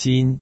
金